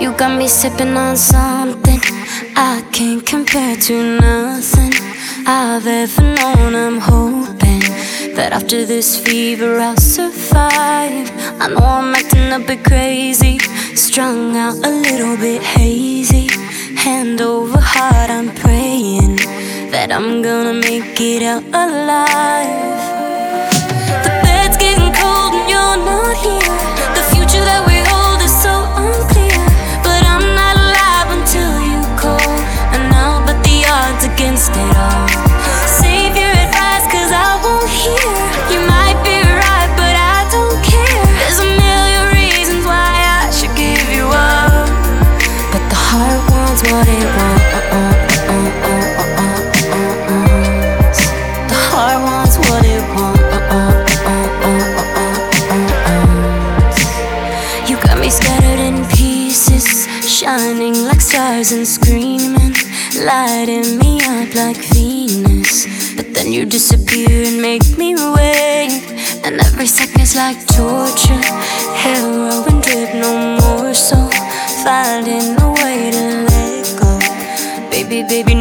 You got me sipping on something I can't compare to nothing I've ever known. I'm hoping that after this fever I'll survive. I know I'm acting a bit crazy, strung out a little bit hazy. Hand over that I'm gonna make it out alive. The bed's getting cold and you're not here. The future that we hold is so unclear. But I'm not alive until you call. And I'll bet the odds against it all. Save your advice, cause I won't hear. You might be right, but I don't care. There's a million reasons why I should give you up. But the heart wants what it wants. Uh-uh. Shining like stars and screaming, lighting me up like Venus. But then you disappear and make me wait. And every second's like torture, heroin drip, no more. So finding a way to let go. Baby, baby,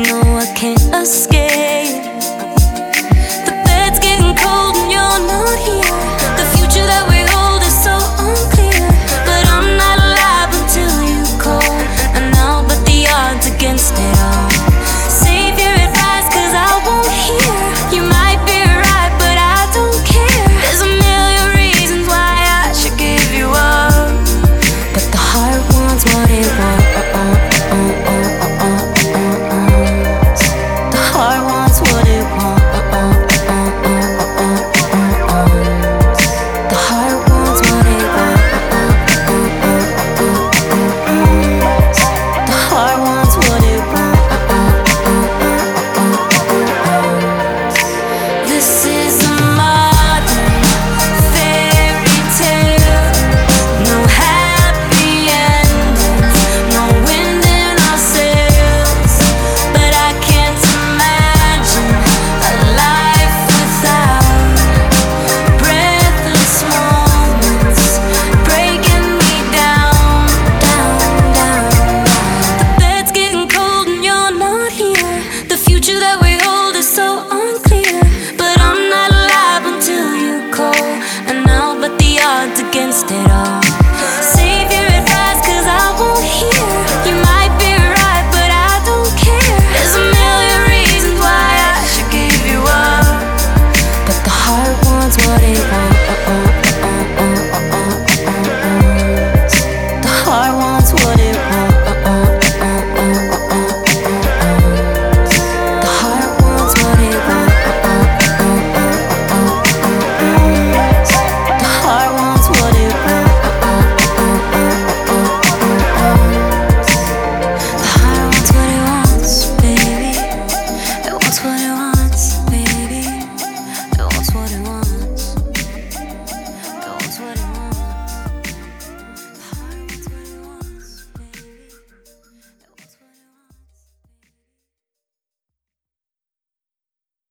against it all.